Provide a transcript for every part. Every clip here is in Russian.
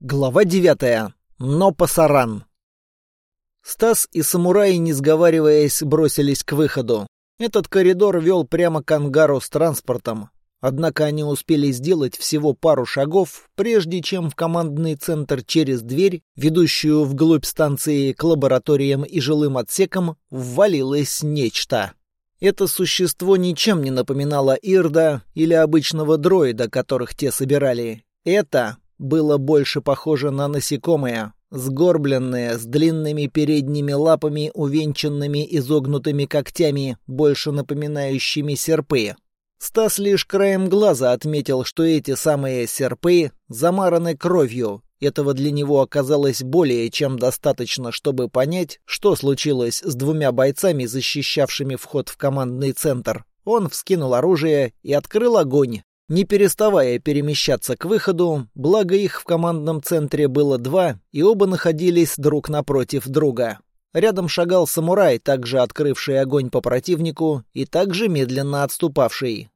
Глава девятая. Но пасаран. Стас и самураи, не сговариваясь, бросились к выходу. Этот коридор вел прямо к ангару с транспортом. Однако они успели сделать всего пару шагов, прежде чем в командный центр через дверь, ведущую вглубь станции к лабораториям и жилым отсекам, ввалилось нечто. Это существо ничем не напоминало Ирда или обычного дроида, которых те собирали. Это было больше похоже на насекомое, сгорбленное, с длинными передними лапами, увенчанными изогнутыми когтями, больше напоминающими серпы. Стас лишь краем глаза отметил, что эти самые серпы замараны кровью. Этого для него оказалось более чем достаточно, чтобы понять, что случилось с двумя бойцами, защищавшими вход в командный центр. Он вскинул оружие и открыл огонь, не переставая перемещаться к выходу, благо их в командном центре было два, и оба находились друг напротив друга. Рядом шагал самурай, также открывший огонь по противнику и также медленно отступавший.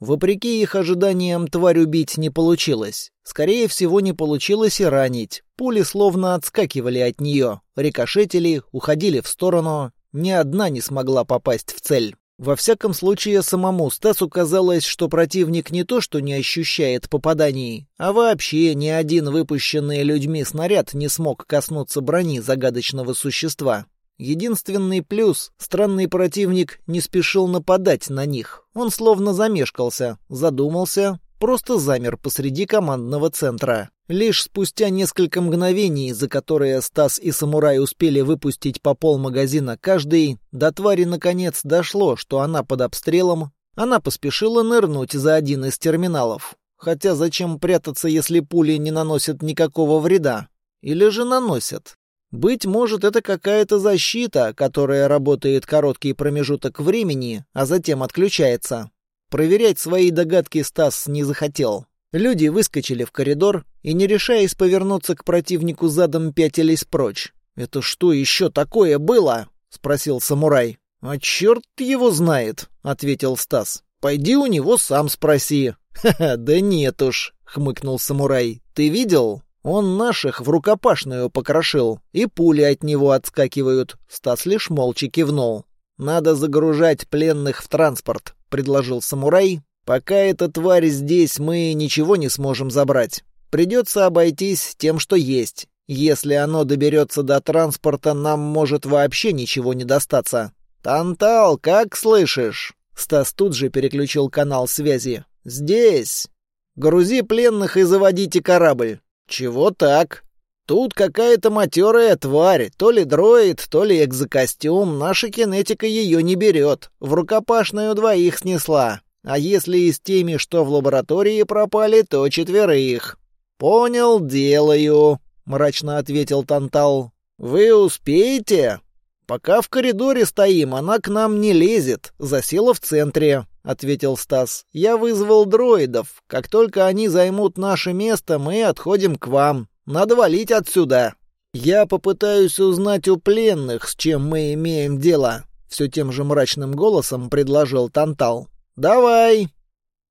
Вопреки их ожиданиям, тварь убить не получилось. Скорее всего, не получилось и ранить. Пули словно отскакивали от нее, рикошетили, уходили в сторону. Ни одна не смогла попасть в цель. Во всяком случае, самому Стасу казалось, что противник не то что не ощущает попаданий, а вообще ни один выпущенный людьми снаряд не смог коснуться брони загадочного существа. Единственный плюс — странный противник не спешил нападать на них. Он словно замешкался, задумался, просто замер посреди командного центра. Лишь спустя несколько мгновений, за которые Стас и Самурай успели выпустить по полмагазина каждый, до твари наконец дошло, что она под обстрелом, она поспешила нырнуть за один из терминалов. Хотя зачем прятаться, если пули не наносят никакого вреда? Или же наносят? Быть может, это какая-то защита, которая работает короткий промежуток времени, а затем отключается. Проверять свои догадки Стас не захотел. Люди выскочили в коридор и, не решаясь повернуться к противнику задом, пятились прочь. «Это что еще такое было?» — спросил самурай. «А черт его знает», — ответил Стас. «Пойди у него сам спроси». «Ха-ха, да нет уж», — хмыкнул самурай. «Ты видел? Он наших в рукопашную покрошил, и пули от него отскакивают». Стас лишь молча кивнул. «Надо загружать пленных в транспорт», — предложил самурай. «Пока эта тварь здесь, мы ничего не сможем забрать. Придется обойтись тем, что есть. Если оно доберется до транспорта, нам может вообще ничего не достаться». «Тантал, как слышишь?» Стас тут же переключил канал связи. «Здесь. Грузи пленных и заводите корабль». «Чего так?» Тут какая-то матерая тварь, то ли дроид, то ли экзокостюм, наша кинетика ее не берет. В рукопашную двоих снесла. А если и с теми, что в лаборатории пропали, то четверых. «Понял, делаю», — мрачно ответил Тантал. «Вы успеете?» «Пока в коридоре стоим, она к нам не лезет, засела в центре», — ответил Стас. «Я вызвал дроидов. Как только они займут наше место, мы отходим к вам. Надо валить отсюда. Я попытаюсь узнать у пленных, с чем мы имеем дело. Все тем же мрачным голосом предложил Тантал. Давай.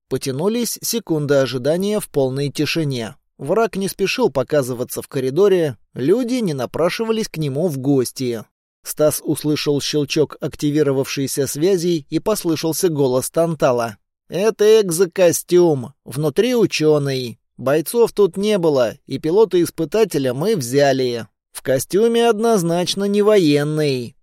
Потянулись секунды ожидания в полной тишине. Враг не спешил показываться в коридоре, люди не напрашивались к нему в гости. Стас услышал щелчок активировавшейся связи и послышался голос Тантала. «Это экзокостюм. Внутри ученый. Бойцов тут не было, и пилота-испытателя мы взяли. В костюме однозначно не военный.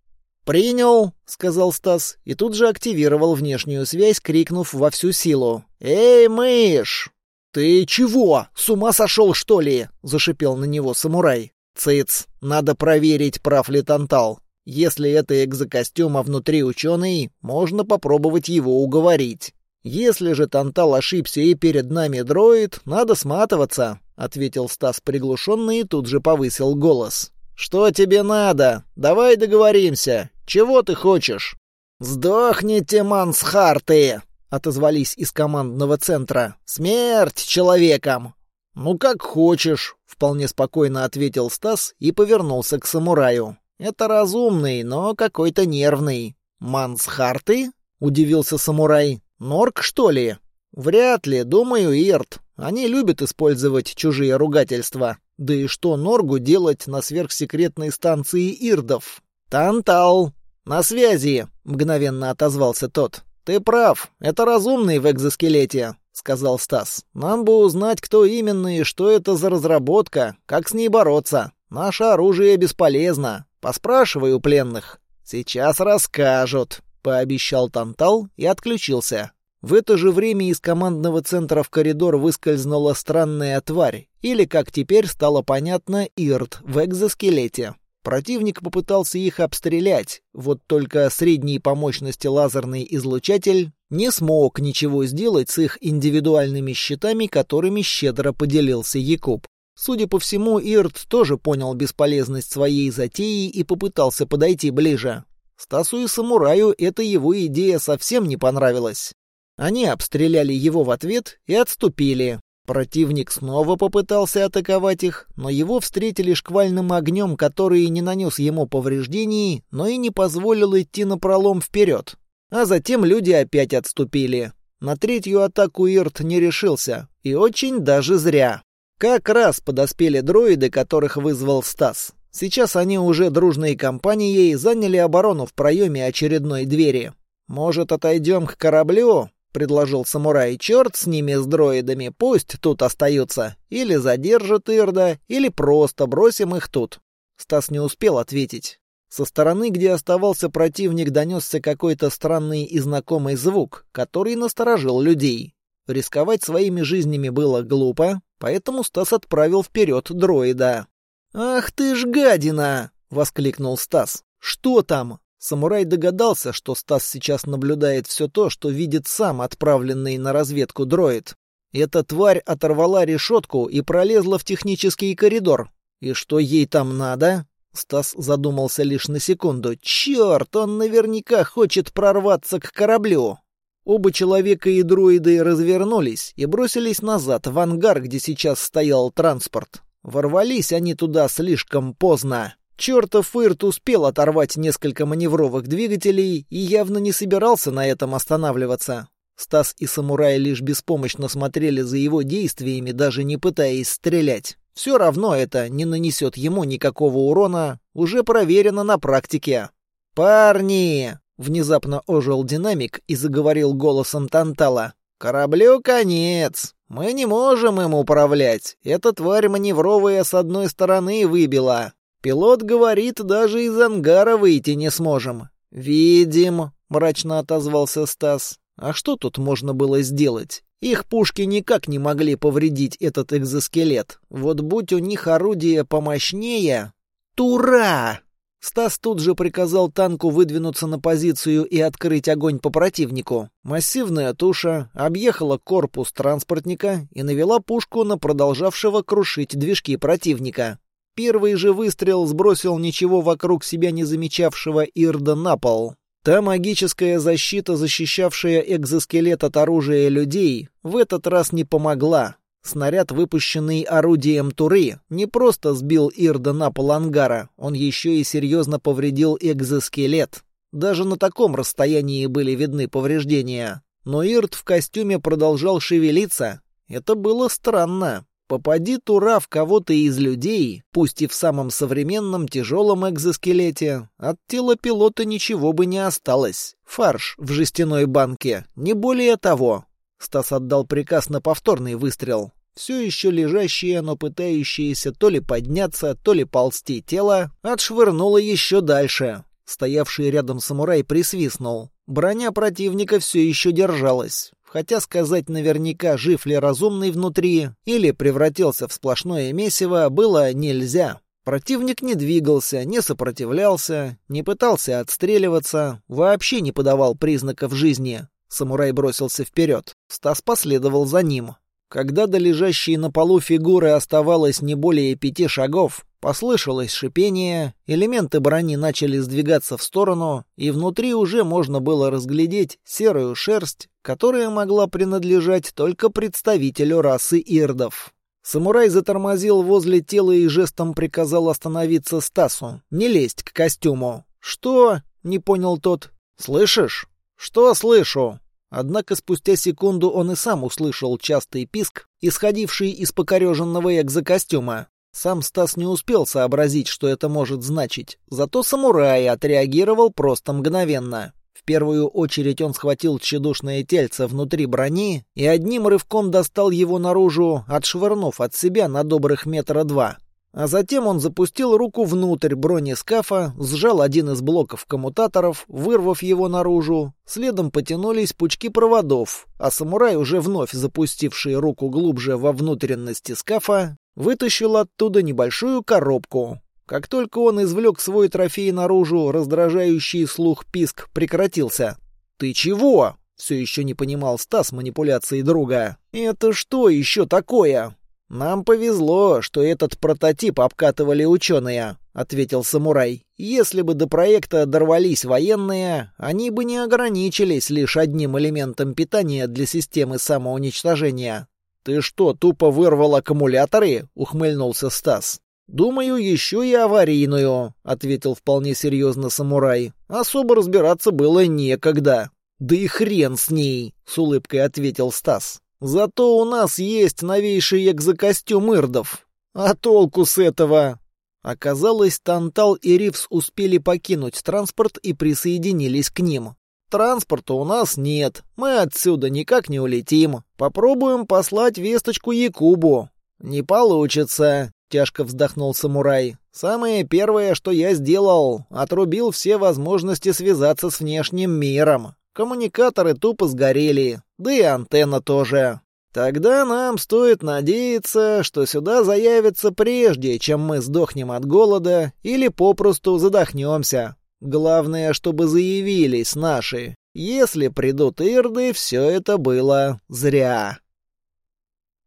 «Принял», — сказал Стас, и тут же активировал внешнюю связь, крикнув во всю силу. «Эй, мышь!» «Ты чего? С ума сошел, что ли?» — зашипел на него самурай. «Цыц, надо проверить, прав ли Тантал. Если это экзокостюм, а внутри ученый, можно попробовать его уговорить». «Если же Тантал ошибся и перед нами дроид, надо сматываться», — ответил Стас приглушенно и тут же повысил голос. «Что тебе надо? Давай договоримся. Чего ты хочешь?» «Сдохните, мансхарты!» — отозвались из командного центра. «Смерть человекам!» «Ну, как хочешь», — вполне спокойно ответил Стас и повернулся к самураю. «Это разумный, но какой-то нервный». «Мансхарты?» — удивился самурай. Норк, что ли? Вряд ли, думаю, Ирт. Они любят использовать чужие ругательства. Да и что Норгу делать на сверхсекретной станции Ирдов? «Тантал! На связи!» — мгновенно отозвался тот. «Ты прав, это разумный в экзоскелете», — сказал Стас. «Нам бы узнать, кто именно и что это за разработка, как с ней бороться. Наше оружие бесполезно. Поспрашивай у пленных». «Сейчас расскажут», — пообещал Тантал и отключился. В это же время из командного центра в коридор выскользнула странная тварь, или, как теперь стало понятно, Ирт в экзоскелете. Противник попытался их обстрелять, вот только средней по мощности лазерный излучатель не смог ничего сделать с их индивидуальными щитами, которыми щедро поделился Якуб. Судя по всему, Ирт тоже понял бесполезность своей затеи и попытался подойти ближе. Стасу и самураю эта его идея совсем не понравилась. Они обстреляли его в ответ и отступили, Противник снова попытался атаковать их, но его встретили шквальным огнем, который не нанес ему повреждений, но и не позволил идти на пролом вперед. А затем люди опять отступили. На третью атаку Ирт не решился, и очень даже зря. Как раз подоспели дроиды, которых вызвал Стас. Сейчас они уже дружной компанией заняли оборону в проеме очередной двери. «Может, отойдем к кораблю?» предложил самурай. «Черт с ними, с дроидами, пусть тут остаются. Или задержат Ирда, или просто бросим их тут». Стас не успел ответить. Со стороны, где оставался противник, донесся какой-то странный и знакомый звук, который насторожил людей. Рисковать своими жизнями было глупо, поэтому Стас отправил вперед дроида. «Ах ты ж гадина!» — воскликнул Стас. «Что там?» Самурай догадался, что Стас сейчас наблюдает все то, что видит сам отправленный на разведку дроид. Эта тварь оторвала решетку и пролезла в технический коридор. И что ей там надо? Стас задумался лишь на секунду. Черт, он наверняка хочет прорваться к кораблю. Оба человека и дроиды развернулись и бросились назад в ангар, где сейчас стоял транспорт. Ворвались они туда слишком поздно. Чертов Ирт успел оторвать несколько маневровых двигателей и явно не собирался на этом останавливаться. Стас и самурай лишь беспомощно смотрели за его действиями, даже не пытаясь стрелять. Все равно это не нанесет ему никакого урона, уже проверено на практике. «Парни!» — внезапно ожил динамик и заговорил голосом Тантала. «Кораблю конец. Мы не можем им управлять. Эта тварь маневровая с одной стороны выбила. Пилот говорит, даже из ангара выйти не сможем. Видим, мрачно отозвался Стас. А что тут можно было сделать? Их пушки никак не могли повредить этот экзоскелет. Вот будь у них орудие помощнее... Тура! Стас тут же приказал танку выдвинуться на позицию и открыть огонь по противнику. Массивная туша объехала корпус транспортника и навела пушку на продолжавшего крушить движки противника. Первый же выстрел сбросил ничего вокруг себя не замечавшего Ирда на пол. Та магическая защита, защищавшая экзоскелет от оружия людей, в этот раз не помогла. Снаряд, выпущенный орудием Туры, не просто сбил Ирда на пол ангара, он еще и серьезно повредил экзоскелет. Даже на таком расстоянии были видны повреждения. Но Ирд в костюме продолжал шевелиться. Это было странно. Попади Тура в кого-то из людей, пусть и в самом современном тяжелом экзоскелете, от тела пилота ничего бы не осталось. Фарш в жестяной банке, не более того. Стас отдал приказ на повторный выстрел. Все еще лежащее, но пытающееся то ли подняться, то ли ползти тело, отшвырнуло еще дальше. Стоявший рядом самурай присвистнул. Броня противника все еще держалась хотя сказать наверняка, жив ли разумный внутри или превратился в сплошное месиво, было нельзя. Противник не двигался, не сопротивлялся, не пытался отстреливаться, вообще не подавал признаков жизни. Самурай бросился вперед. Стас последовал за ним. Когда до лежащей на полу фигуры оставалось не более пяти шагов, послышалось шипение, элементы брони начали сдвигаться в сторону, и внутри уже можно было разглядеть серую шерсть, которая могла принадлежать только представителю расы ирдов. Самурай затормозил возле тела и жестом приказал остановиться Стасу, не лезть к костюму. «Что?» — не понял тот. «Слышишь?» «Что слышу?» Однако спустя секунду он и сам услышал частый писк, исходивший из покореженного экзокостюма. Сам Стас не успел сообразить, что это может значить. Зато самурай отреагировал просто мгновенно. В первую очередь он схватил тщедушное тельце внутри брони и одним рывком достал его наружу, отшвырнув от себя на добрых метра два. А затем он запустил руку внутрь бронескафа, сжал один из блоков коммутаторов, вырвав его наружу. Следом потянулись пучки проводов, а самурай, уже вновь запустивший руку глубже во внутренности скафа, вытащил оттуда небольшую коробку, как только он извлек свой трофей наружу, раздражающий слух писк прекратился. «Ты чего?» — все еще не понимал Стас манипуляции друга. «Это что еще такое?» «Нам повезло, что этот прототип обкатывали ученые», — ответил самурай. «Если бы до проекта дорвались военные, они бы не ограничились лишь одним элементом питания для системы самоуничтожения». «Ты что, тупо вырвал аккумуляторы?» — ухмыльнулся Стас. «Думаю, еще и аварийную», — ответил вполне серьезно самурай. «Особо разбираться было некогда». «Да и хрен с ней», — с улыбкой ответил Стас. «Зато у нас есть новейший экзокостюм ирдов. А толку с этого?» Оказалось, Тантал и Ривс успели покинуть транспорт и присоединились к ним. «Транспорта у нас нет, мы отсюда никак не улетим. Попробуем послать весточку Якубу». «Не получится. — тяжко вздохнул самурай. «Самое первое, что я сделал, отрубил все возможности связаться с внешним миром. Коммуникаторы тупо сгорели, да и антенна тоже. Тогда нам стоит надеяться, что сюда заявятся прежде, чем мы сдохнем от голода или попросту задохнемся. Главное, чтобы заявились наши. Если придут ирды, все это было зря».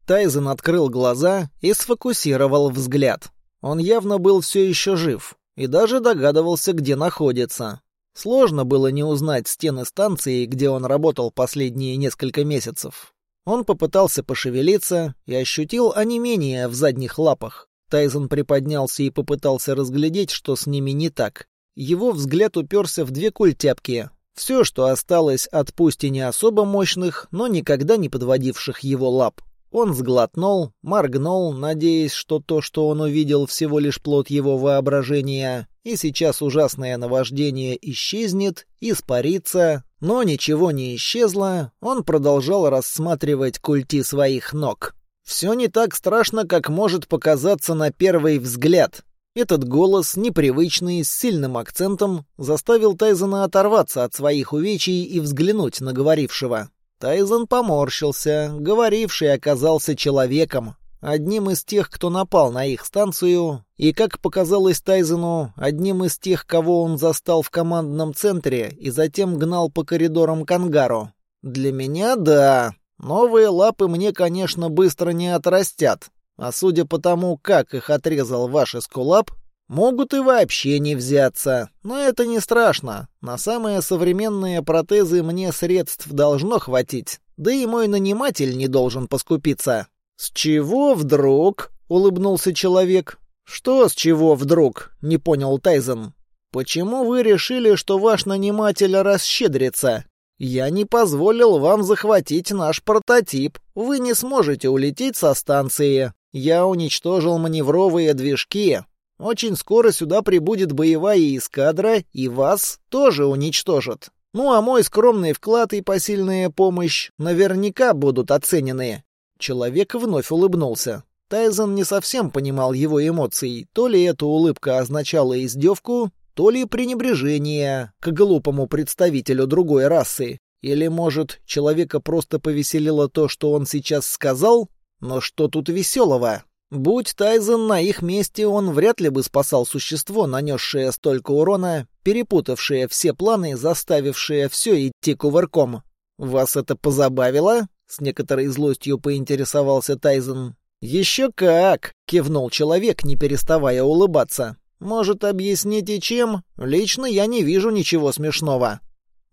Тайзен открыл глаза и сфокусировал взгляд. Он явно был все еще жив и даже догадывался, где находится. Сложно было не узнать стены станции, где он работал последние несколько месяцев. Он попытался пошевелиться и ощутил онемение в задних лапах. Тайзен приподнялся и попытался разглядеть, что с ними не так. Его взгляд уперся в две культяпки. Все, что осталось от пусть и не особо мощных, но никогда не подводивших его лап. Он сглотнул, моргнул, надеясь, что то, что он увидел, всего лишь плод его воображения, и сейчас ужасное наваждение исчезнет, испарится, но ничего не исчезло, он продолжал рассматривать культи своих ног. Все не так страшно, как может показаться на первый взгляд. Этот голос, непривычный, с сильным акцентом, заставил Тайзена оторваться от своих увечий и взглянуть на говорившего. Тайзен поморщился. Говоривший оказался человеком, одним из тех, кто напал на их станцию, и, как показалось Тайзену, одним из тех, кого он застал в командном центре и затем гнал по коридорам Кангару. Для меня — да. Новые лапы мне, конечно, быстро не отрастят. А судя по тому, как их отрезал ваш эскулап, Могут и вообще не взяться, но это не страшно. На самые современные протезы мне средств должно хватить, да и мой наниматель не должен поскупиться. «С чего вдруг?» — улыбнулся человек. «Что с чего вдруг?» — не понял Тайзен. «Почему вы решили, что ваш наниматель расщедрится? Я не позволил вам захватить наш прототип. Вы не сможете улететь со станции. Я уничтожил маневровые движки, очень скоро сюда прибудет боевая эскадра, и вас тоже уничтожат. Ну а мой скромный вклад и посильная помощь наверняка будут оценены». Человек вновь улыбнулся. Тайзен не совсем понимал его эмоций. То ли эта улыбка означала издевку, то ли пренебрежение к глупому представителю другой расы. Или, может, человека просто повеселило то, что он сейчас сказал? Но что тут веселого? Будь Тайзен на их месте, он вряд ли бы спасал существо, нанесшее столько урона, перепутавшее все планы, заставившее все идти кувырком. «Вас это позабавило?» — с некоторой злостью поинтересовался Тайзен. «Еще как!» — кивнул человек, не переставая улыбаться. «Может, объясните, чем? Лично я не вижу ничего смешного».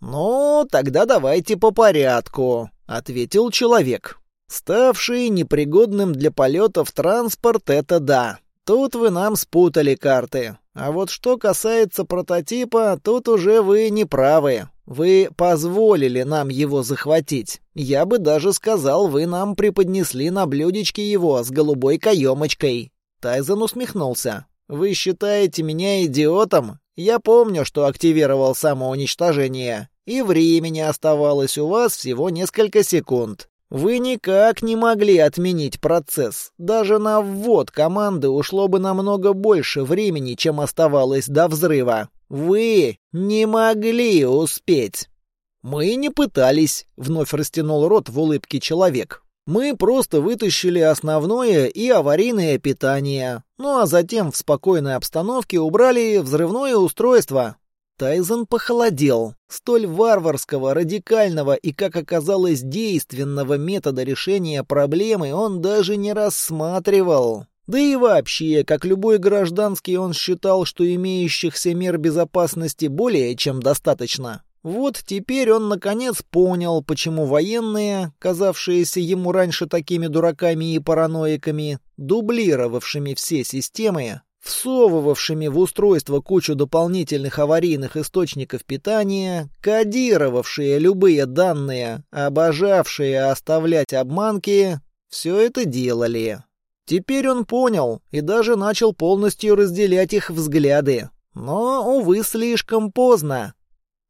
«Ну, тогда давайте по порядку», — ответил человек. Ставший непригодным для полетов транспорт — это да. Тут вы нам спутали карты. А вот что касается прототипа, тут уже вы не правы. Вы позволили нам его захватить. Я бы даже сказал, вы нам преподнесли на блюдечке его с голубой каемочкой. Тайзен усмехнулся. «Вы считаете меня идиотом? Я помню, что активировал самоуничтожение, и времени оставалось у вас всего несколько секунд. Вы никак не могли отменить процесс. Даже на ввод команды ушло бы намного больше времени, чем оставалось до взрыва. Вы не могли успеть. Мы не пытались, вновь растянул рот в улыбке человек. Мы просто вытащили основное и аварийное питание, ну а затем в спокойной обстановке убрали взрывное устройство. Тайзен похолодел. Столь варварского, радикального и, как оказалось, действенного метода решения проблемы он даже не рассматривал. Да и вообще, как любой гражданский, он считал, что имеющихся мер безопасности более чем достаточно. Вот теперь он наконец понял, почему военные, казавшиеся ему раньше такими дураками и параноиками, дублировавшими все системы, всовывавшими в устройство кучу дополнительных аварийных источников питания, кодировавшие любые данные, обожавшие оставлять обманки, все это делали. Теперь он понял и даже начал полностью разделять их взгляды. Но, увы, слишком поздно.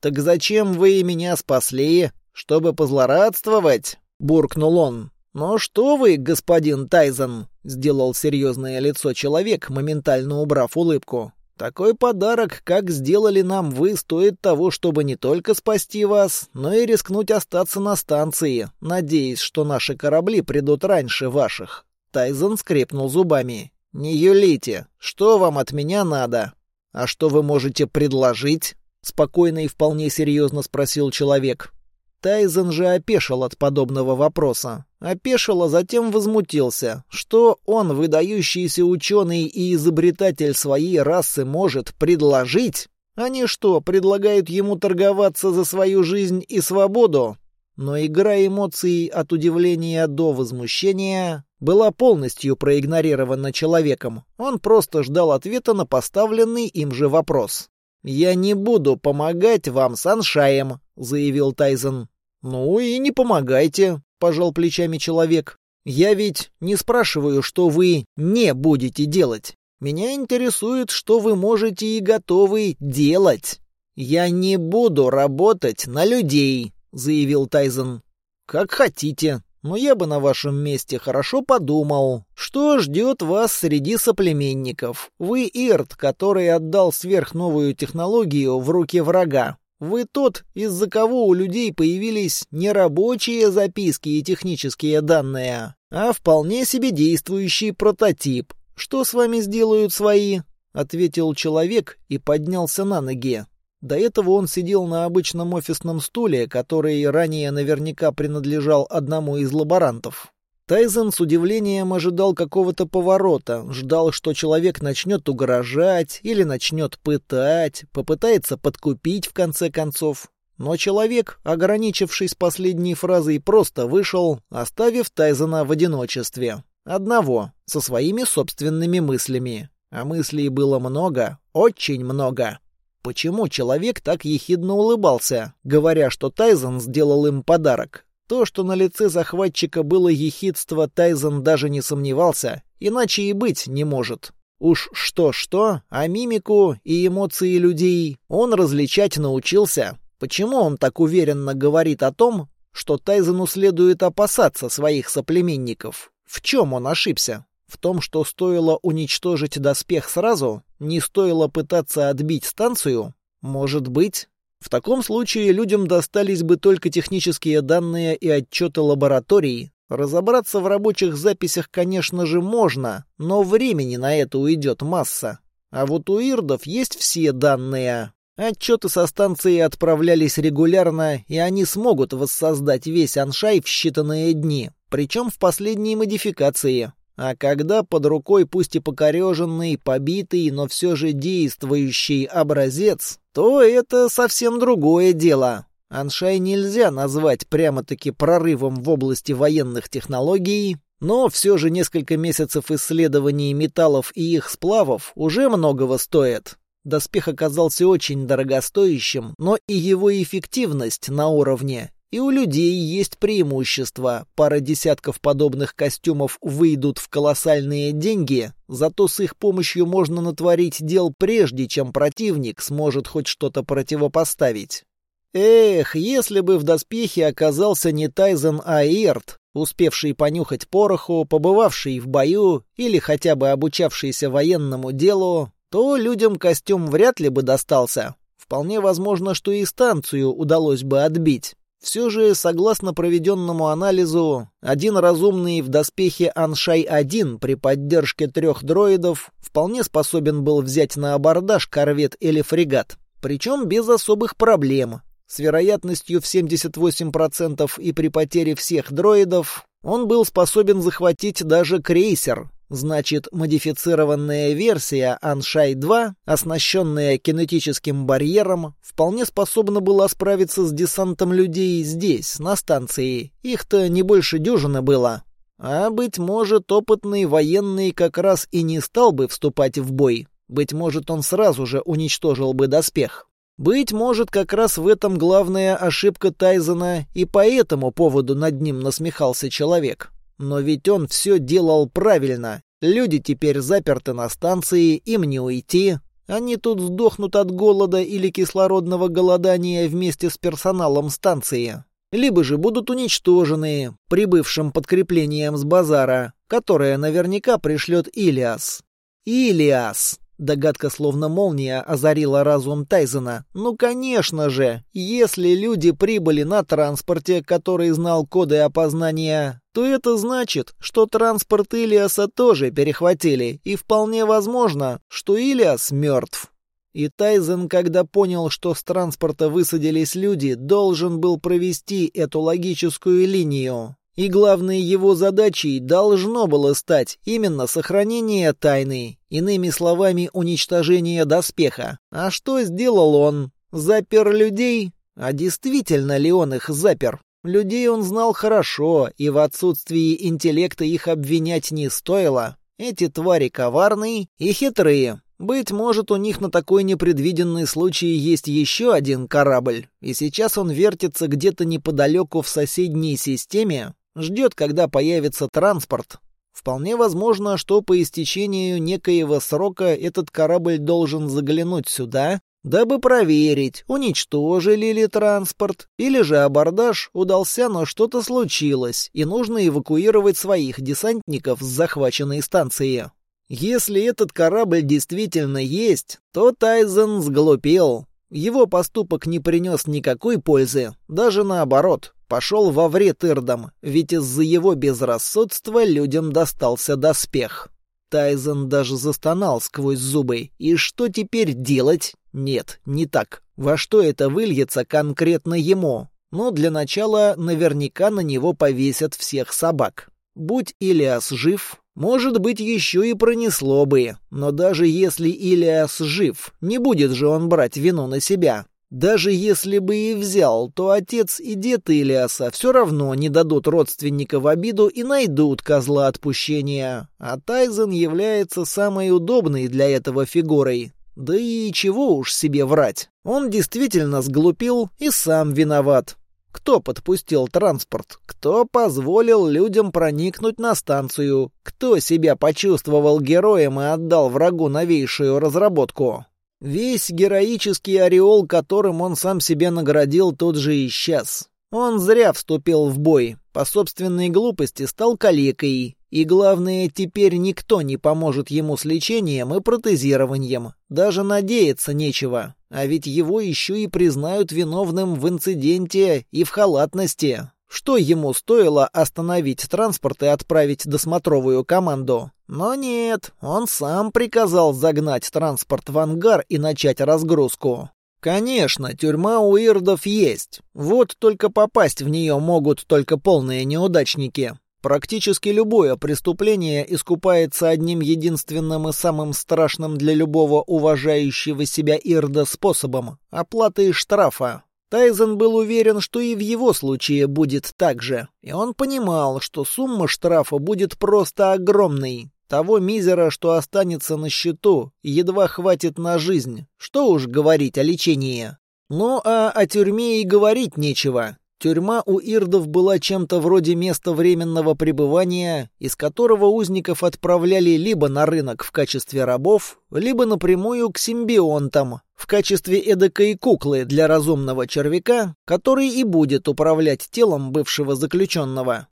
«Так зачем вы меня спасли? Чтобы позлорадствовать?» — буркнул он. «Ну что вы, господин Тайзен?» — сделал серьезное лицо человек, моментально убрав улыбку. «Такой подарок, как сделали нам вы, стоит того, чтобы не только спасти вас, но и рискнуть остаться на станции, надеясь, что наши корабли придут раньше ваших». Тайзен скрипнул зубами. «Не юлите. Что вам от меня надо?» «А что вы можете предложить?» — спокойно и вполне серьезно спросил человек. Тайзен же опешил от подобного вопроса. Опешил, а затем возмутился. Что он, выдающийся ученый и изобретатель своей расы, может предложить? Они что, предлагают ему торговаться за свою жизнь и свободу? Но игра эмоций от удивления до возмущения была полностью проигнорирована человеком. Он просто ждал ответа на поставленный им же вопрос. «Я не буду помогать вам с Аншаем», — заявил Тайзен. «Ну и не помогайте», — пожал плечами человек. «Я ведь не спрашиваю, что вы не будете делать. Меня интересует, что вы можете и готовы делать. Я не буду работать на людей», — заявил Тайзен. «Как хотите», но я бы на вашем месте хорошо подумал, что ждет вас среди соплеменников. Вы Ирт, который отдал сверхновую технологию в руки врага. Вы тот, из-за кого у людей появились не рабочие записки и технические данные, а вполне себе действующий прототип. Что с вами сделают свои? ответил человек и поднялся на ноги. До этого он сидел на обычном офисном стуле, который ранее наверняка принадлежал одному из лаборантов. Тайзен с удивлением ожидал какого-то поворота, ждал, что человек начнет угрожать или начнет пытать, попытается подкупить в конце концов. Но человек, ограничившись последней фразой, просто вышел, оставив Тайзена в одиночестве. Одного, со своими собственными мыслями. А мыслей было много, очень много. Почему человек так ехидно улыбался, говоря, что Тайзен сделал им подарок? То, что на лице захватчика было ехидство, Тайзен даже не сомневался, иначе и быть не может. Уж что-что, а мимику и эмоции людей он различать научился. Почему он так уверенно говорит о том, что Тайзену следует опасаться своих соплеменников? В чем он ошибся? В том, что стоило уничтожить доспех сразу, не стоило пытаться отбить станцию? Может быть, в таком случае людям достались бы только технические данные и отчеты лабораторий. Разобраться в рабочих записях, конечно же, можно, но времени на это уйдет масса. А вот у ирдов есть все данные. Отчеты со станции отправлялись регулярно, и они смогут воссоздать весь аншай в считанные дни, причем в последней модификации. А когда под рукой пусть и покореженный, побитый, но все же действующий образец, то это совсем другое дело. Аншай нельзя назвать прямо-таки прорывом в области военных технологий, но все же несколько месяцев исследований металлов и их сплавов уже многого стоят. Доспех оказался очень дорогостоящим, но и его эффективность на уровне, И у людей есть преимущество. Пара десятков подобных костюмов выйдут в колоссальные деньги, зато с их помощью можно натворить дел прежде, чем противник сможет хоть что-то противопоставить. Эх, если бы в доспехе оказался не Тайзен, а Ирт, успевший понюхать пороху, побывавший в бою или хотя бы обучавшийся военному делу, то людям костюм вряд ли бы достался. Вполне возможно, что и станцию удалось бы отбить. Все же, согласно проведенному анализу, один разумный в доспехе Аншай-1 при поддержке трех дроидов вполне способен был взять на абордаж корвет или фрегат, причем без особых проблем. С вероятностью в 78% и при потере всех дроидов он был способен захватить даже крейсер, Значит, модифицированная версия Аншай-2, оснащенная кинетическим барьером, вполне способна была справиться с десантом людей здесь, на станции. Их-то не больше дюжины было. А, быть может, опытный военный как раз и не стал бы вступать в бой. Быть может, он сразу же уничтожил бы доспех. Быть может, как раз в этом главная ошибка Тайзена, и по этому поводу над ним насмехался человек. Но ведь он все делал правильно. Люди теперь заперты на станции, им не уйти. Они тут сдохнут от голода или кислородного голодания вместе с персоналом станции. Либо же будут уничтожены прибывшим подкреплением с базара, которое наверняка пришлет Илиас. Илиас! Догадка словно молния озарила разум Тайзена. «Ну, конечно же! Если люди прибыли на транспорте, который знал коды опознания, то это значит, что транспорт Илиаса тоже перехватили, и вполне возможно, что Илиас мертв». И Тайзен, когда понял, что с транспорта высадились люди, должен был провести эту логическую линию. И главной его задачей должно было стать именно сохранение тайны, иными словами, уничтожение доспеха. А что сделал он? Запер людей? А действительно ли он их запер? Людей он знал хорошо, и в отсутствии интеллекта их обвинять не стоило. Эти твари коварные и хитрые. Быть может, у них на такой непредвиденный случай есть еще один корабль, и сейчас он вертится где-то неподалеку в соседней системе, Ждет, когда появится транспорт. Вполне возможно, что по истечению некоего срока этот корабль должен заглянуть сюда, дабы проверить, уничтожили ли транспорт, или же абордаж удался, но что-то случилось, и нужно эвакуировать своих десантников с захваченной станции. Если этот корабль действительно есть, то Тайзен сглупел. Его поступок не принес никакой пользы, даже наоборот пошел во вред Ирдам, ведь из-за его безрассудства людям достался доспех. Тайзен даже застонал сквозь зубы. И что теперь делать? Нет, не так. Во что это выльется конкретно ему? Но для начала наверняка на него повесят всех собак. Будь Илиас жив, может быть, еще и пронесло бы. Но даже если Илиас жив, не будет же он брать вину на себя. Даже если бы и взял, то отец и дед Илиаса все равно не дадут родственника в обиду и найдут козла отпущения. А Тайзен является самой удобной для этого фигурой. Да и чего уж себе врать. Он действительно сглупил и сам виноват. Кто подпустил транспорт? Кто позволил людям проникнуть на станцию? Кто себя почувствовал героем и отдал врагу новейшую разработку? Весь героический ореол, которым он сам себе наградил, тут же исчез. Он зря вступил в бой, по собственной глупости стал калекой. И главное, теперь никто не поможет ему с лечением и протезированием. Даже надеяться нечего. А ведь его еще и признают виновным в инциденте и в халатности. Что ему стоило остановить транспорт и отправить досмотровую команду? Но нет, он сам приказал загнать транспорт в ангар и начать разгрузку. Конечно, тюрьма у ирдов есть. Вот только попасть в нее могут только полные неудачники. Практически любое преступление искупается одним единственным и самым страшным для любого уважающего себя ирда способом – оплатой штрафа. Тайзен был уверен, что и в его случае будет так же, и он понимал, что сумма штрафа будет просто огромной. Того мизера, что останется на счету, едва хватит на жизнь. Что уж говорить о лечении. Ну а о тюрьме и говорить нечего. Тюрьма у ирдов была чем-то вроде места временного пребывания, из которого узников отправляли либо на рынок в качестве рабов, либо напрямую к симбионтам, в качестве эдакой куклы для разумного червяка, который и будет управлять телом бывшего заключенного.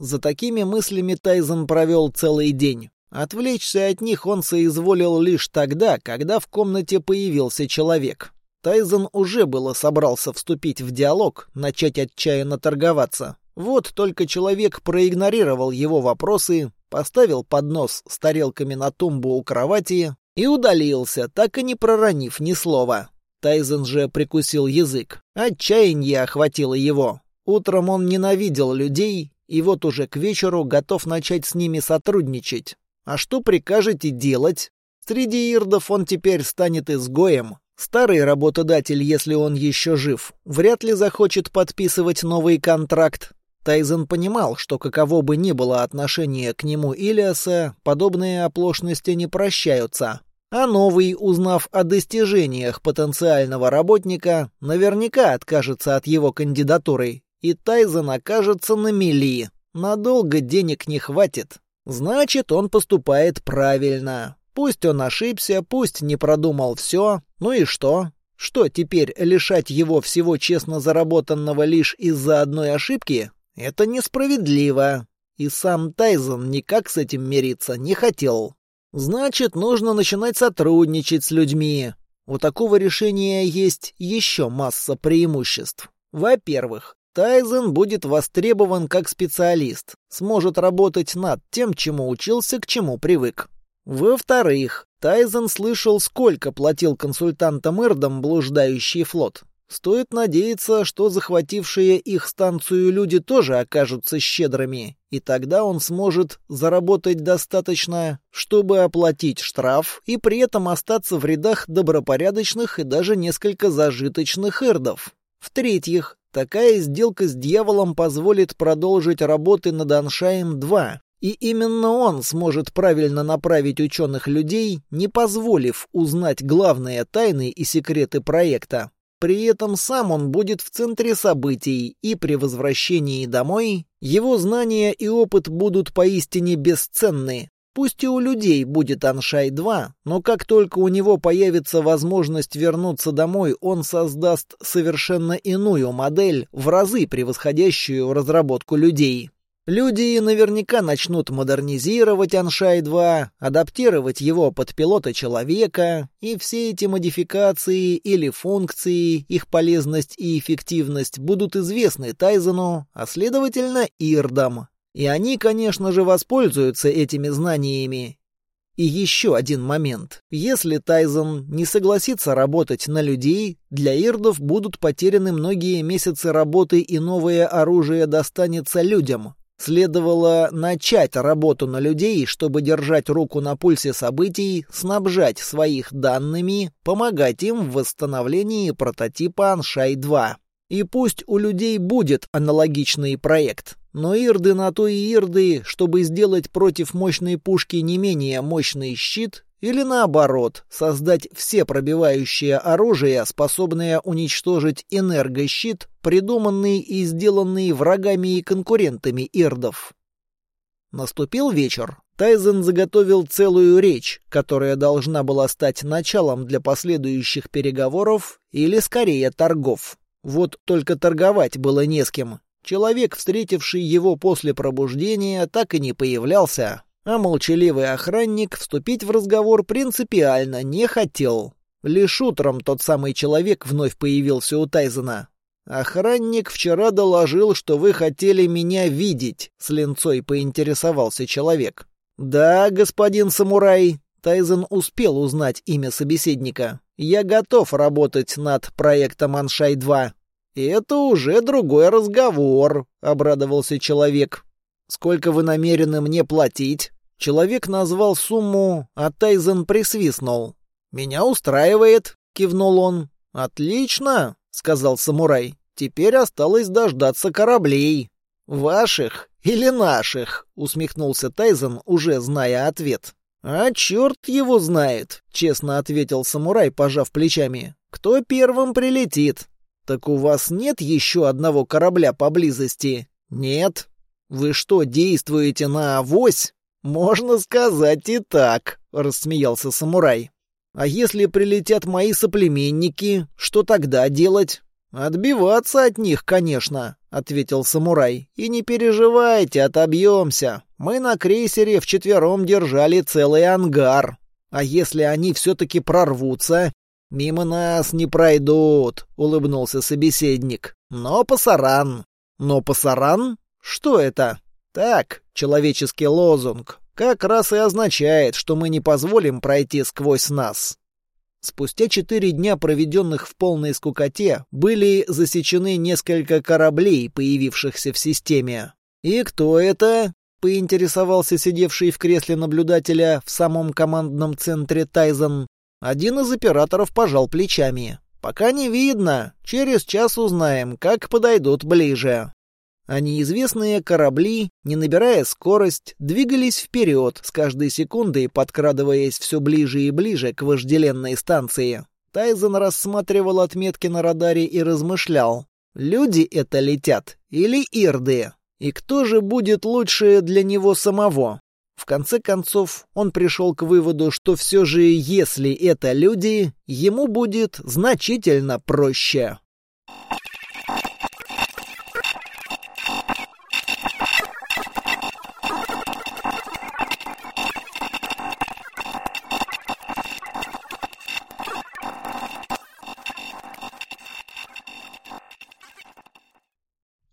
За такими мыслями Тайзен провел целый день. Отвлечься от них он соизволил лишь тогда, когда в комнате появился человек. Тайзен уже было собрался вступить в диалог, начать отчаянно торговаться. Вот только человек проигнорировал его вопросы, поставил поднос с тарелками на тумбу у кровати и удалился, так и не проронив ни слова. Тайзен же прикусил язык. Отчаяние охватило его. Утром он ненавидел людей, и вот уже к вечеру готов начать с ними сотрудничать. А что прикажете делать? Среди ирдов он теперь станет изгоем, Старый работодатель, если он еще жив, вряд ли захочет подписывать новый контракт. Тайзен понимал, что каково бы ни было отношение к нему Илиаса, подобные оплошности не прощаются. А новый, узнав о достижениях потенциального работника, наверняка откажется от его кандидатуры, и Тайзен окажется на мели. Надолго денег не хватит. Значит, он поступает правильно. Пусть он ошибся, пусть не продумал все, ну и что? Что теперь, лишать его всего честно заработанного лишь из-за одной ошибки? Это несправедливо. И сам Тайзен никак с этим мириться не хотел. Значит, нужно начинать сотрудничать с людьми. У такого решения есть еще масса преимуществ. Во-первых, Тайзен будет востребован как специалист, сможет работать над тем, чему учился, к чему привык. Во-вторых, Тайзен слышал, сколько платил консультантам Эрдам блуждающий флот. Стоит надеяться, что захватившие их станцию люди тоже окажутся щедрыми, и тогда он сможет заработать достаточно, чтобы оплатить штраф и при этом остаться в рядах добропорядочных и даже несколько зажиточных эрдов. В-третьих, такая сделка с дьяволом позволит продолжить работы над Аншаем-2, и именно он сможет правильно направить ученых людей, не позволив узнать главные тайны и секреты проекта. При этом сам он будет в центре событий, и при возвращении домой его знания и опыт будут поистине бесценны. Пусть и у людей будет Аншай-2, но как только у него появится возможность вернуться домой, он создаст совершенно иную модель, в разы превосходящую разработку людей. Люди наверняка начнут модернизировать Аншай-2, адаптировать его под пилота человека, и все эти модификации или функции, их полезность и эффективность будут известны Тайзену, а следовательно Ирдам. И они, конечно же, воспользуются этими знаниями. И еще один момент. Если Тайзен не согласится работать на людей, для ирдов будут потеряны многие месяцы работы и новое оружие достанется людям. Следовало начать работу на людей, чтобы держать руку на пульсе событий, снабжать своих данными, помогать им в восстановлении прототипа Аншай-2. И пусть у людей будет аналогичный проект, но ирды на то и ирды, чтобы сделать против мощной пушки не менее мощный щит, или наоборот, создать все пробивающее оружие, способное уничтожить энергощит, придуманный и сделанный врагами и конкурентами ирдов. Наступил вечер. Тайзен заготовил целую речь, которая должна была стать началом для последующих переговоров или, скорее, торгов. Вот только торговать было не с кем. Человек, встретивший его после пробуждения, так и не появлялся, а молчаливый охранник вступить в разговор принципиально не хотел. Лишь утром тот самый человек вновь появился у Тайзена. «Охранник вчера доложил, что вы хотели меня видеть», — с линцой поинтересовался человек. «Да, господин самурай», — Тайзен успел узнать имя собеседника. «Я готов работать над проектом Аншай-2». «Это уже другой разговор», — обрадовался человек. «Сколько вы намерены мне платить?» Человек назвал сумму, а Тайзен присвистнул. «Меня устраивает», — кивнул он. «Отлично», — сказал самурай. «Теперь осталось дождаться кораблей». «Ваших или наших?» — усмехнулся Тайзен, уже зная ответ. «А черт его знает», — честно ответил самурай, пожав плечами. «Кто первым прилетит?» «Так у вас нет еще одного корабля поблизости?» «Нет». «Вы что, действуете на авось?» «Можно сказать и так», — рассмеялся самурай. «А если прилетят мои соплеменники, что тогда делать?» «Отбиваться от них, конечно», — ответил самурай. «И не переживайте, отобьемся. Мы на крейсере вчетвером держали целый ангар. А если они все-таки прорвутся, «Мимо нас не пройдут», — улыбнулся собеседник. «Но пасаран». «Но пасаран? Что это?» «Так, человеческий лозунг. Как раз и означает, что мы не позволим пройти сквозь нас». Спустя четыре дня, проведенных в полной скукоте, были засечены несколько кораблей, появившихся в системе. «И кто это?» — поинтересовался сидевший в кресле наблюдателя в самом командном центре Тайзен. Один из операторов пожал плечами. «Пока не видно. Через час узнаем, как подойдут ближе». А неизвестные корабли, не набирая скорость, двигались вперед, с каждой секундой подкрадываясь все ближе и ближе к вожделенной станции. Тайзен рассматривал отметки на радаре и размышлял. Люди это летят или ирды? И кто же будет лучше для него самого? В конце концов, он пришел к выводу, что все же, если это люди, ему будет значительно проще.